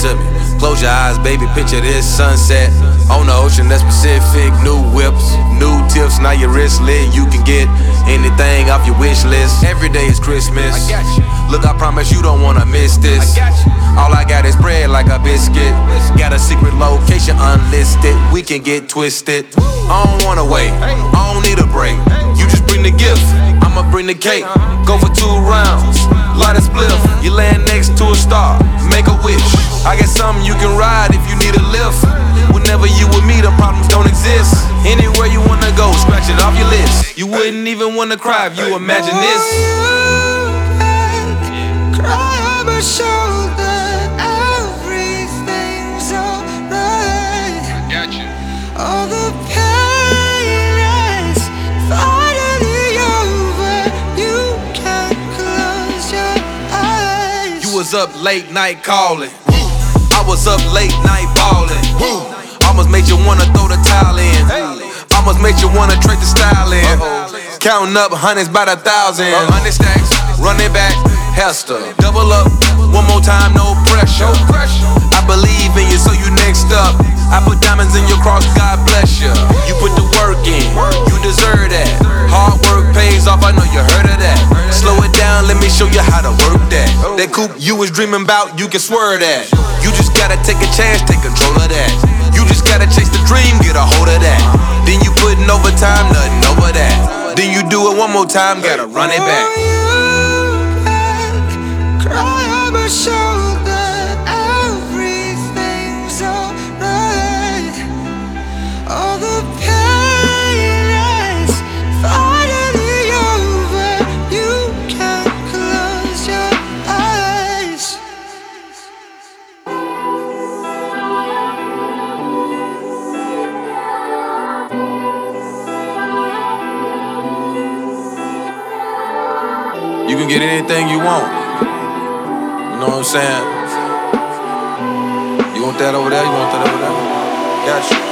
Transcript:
To me. Close your eyes, baby. Picture this sunset on the ocean. That's Pacific. New whips, new tips. Now your wrist lit. You can get anything off your wish list. Every day is Christmas. I got you. Look, I promise you don't wanna miss this. All I got is bread like a biscuit. Got a secret location unlisted. We can get twisted. I don't wanna wait. I don't need a break. You just bring the gift. I'ma bring the cake. Go for two rounds. Light a spliff. You land next to a star. Make a wish. I got something you can ride if you need a lift. Whenever you with me, the problems don't exist. Anywhere you wanna go, scratch it off your list. You wouldn't even wanna cry if you imagine this. Cry on my shoulder, everything's alright. Got you. All the was up late night calling. I was up late night balling. Almost made you wanna throw the towel in. Almost made you wanna trade the style in. Counting up hundreds by the thousand. Hundred stacks, run it back. Hester, double up. One more time, no pressure. I believe in you, so you next up. I put diamonds in your cross, God bless you. You put the work in, you deserve that. Hard work pays off, I know you heard of that. Slow it down, let me show you how to work that. Coupe you was dreaming about, you can swerve that. You just gotta take a chance, take control of that. You just gotta chase the dream, get a hold of that. Then you putting overtime, nothing over that. Then you do it one more time, gotta run it back. Cry You can get anything you want. You know what I'm saying? You want that over there? You want that over there? Got you.